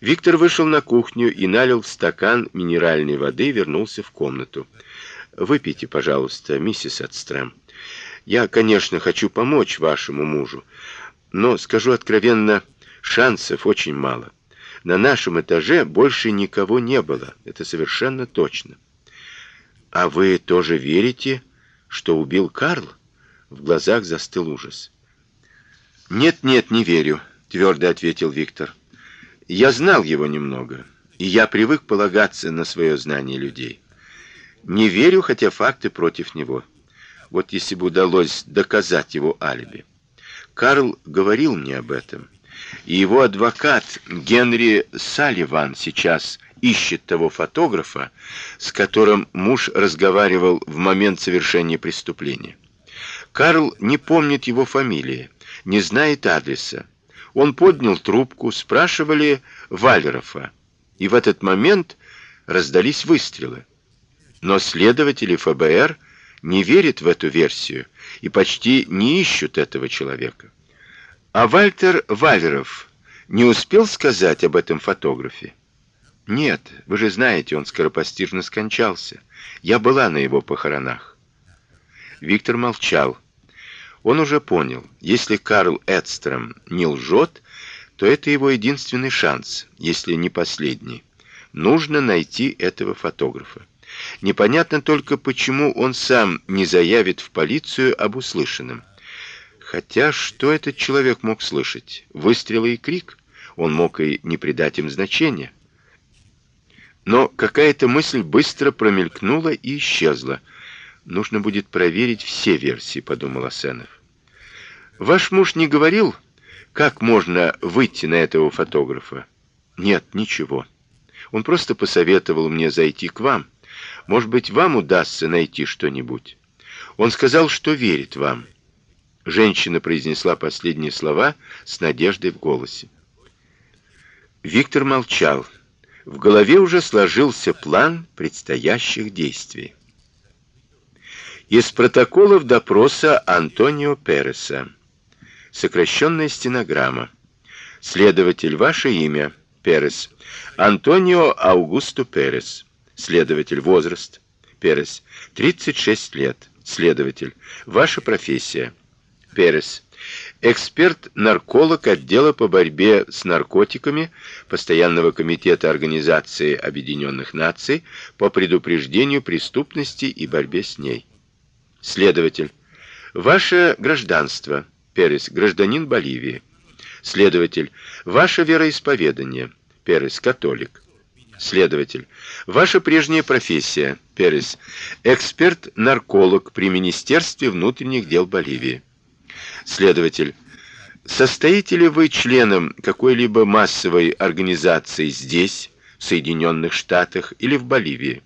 Виктор вышел на кухню и налил в стакан минеральной воды и вернулся в комнату. Выпейте, пожалуйста, миссис Отстрем. Я, конечно, хочу помочь вашему мужу, но скажу откровенно, шансов очень мало. На нашем этаже больше никого не было, это совершенно точно. А вы тоже верите, что убил Карл? В глазах застыл ужас. Нет, нет, не верю, твердо ответил Виктор. Я знал его немного, и я привык полагаться на свое знание людей. Не верю, хотя факты против него. Вот если бы удалось доказать его алиби. Карл говорил мне об этом. И его адвокат Генри Салливан сейчас ищет того фотографа, с которым муж разговаривал в момент совершения преступления. Карл не помнит его фамилии, не знает адреса. Он поднял трубку, спрашивали Валерофа, и в этот момент раздались выстрелы. Но следователи ФБР не верят в эту версию и почти не ищут этого человека. А Вальтер Валеров не успел сказать об этом фотографе. Нет, вы же знаете, он скоропостижно скончался. Я была на его похоронах. Виктор молчал. Он уже понял, если Карл Эдстром не лжет, то это его единственный шанс, если не последний. Нужно найти этого фотографа. Непонятно только, почему он сам не заявит в полицию об услышанном. Хотя что этот человек мог слышать? Выстрелы и крик? Он мог и не придать им значения. Но какая-то мысль быстро промелькнула и исчезла. Нужно будет проверить все версии, подумал Асенов. Ваш муж не говорил, как можно выйти на этого фотографа? Нет, ничего. Он просто посоветовал мне зайти к вам. Может быть, вам удастся найти что-нибудь. Он сказал, что верит вам. Женщина произнесла последние слова с надеждой в голосе. Виктор молчал. В голове уже сложился план предстоящих действий. Из протоколов допроса Антонио Переса. Сокращенная стенограмма. Следователь, ваше имя? Перес. Антонио Аугусто Перес. Следователь, возраст? Перес. 36 лет. Следователь. Ваша профессия? Перес. Эксперт-нарколог отдела по борьбе с наркотиками Постоянного комитета Организации Объединенных Наций по предупреждению преступности и борьбе с ней. Следователь. Ваше гражданство. Перес. Гражданин Боливии. Следователь. Ваше вероисповедание. Перес. Католик. Следователь. Ваша прежняя профессия. Перес. Эксперт-нарколог при Министерстве внутренних дел Боливии. Следователь. Состоите ли вы членом какой-либо массовой организации здесь, в Соединенных Штатах или в Боливии?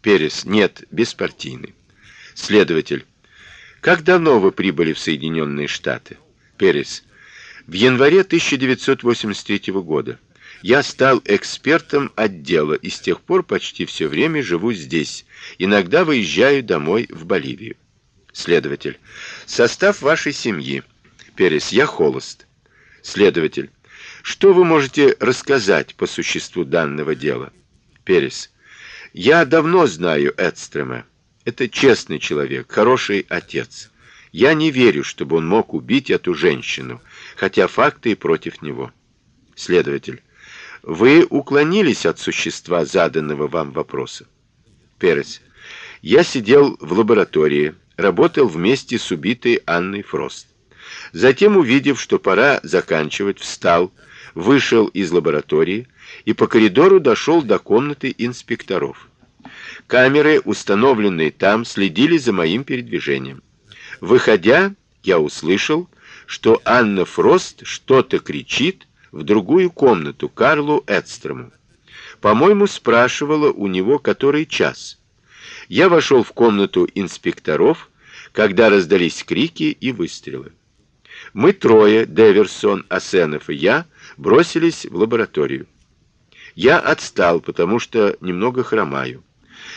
Перес. Нет, беспартийный. Следователь. Как давно вы прибыли в Соединенные Штаты? Перес. В январе 1983 года. Я стал экспертом отдела и с тех пор почти все время живу здесь. Иногда выезжаю домой в Боливию. Следователь. Состав вашей семьи. Перес. Я холост. Следователь. Что вы можете рассказать по существу данного дела? Перес. Я давно знаю Эдстрема. Это честный человек, хороший отец. Я не верю, чтобы он мог убить эту женщину, хотя факты и против него. Следователь. Вы уклонились от существа заданного вам вопроса. Перес. Я сидел в лаборатории, работал вместе с убитой Анной Фрост. Затем, увидев, что пора заканчивать, встал, вышел из лаборатории и по коридору дошел до комнаты инспекторов. Камеры, установленные там, следили за моим передвижением. Выходя, я услышал, что Анна Фрост что-то кричит в другую комнату Карлу Эдстрому. По-моему, спрашивала у него, который час. Я вошел в комнату инспекторов, когда раздались крики и выстрелы. Мы трое, Деверсон, Асенов и я, бросились в лабораторию. Я отстал, потому что немного хромаю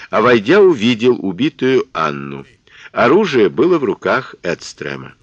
а войдя увидел убитую Анну. Оружие было в руках Эдстрема.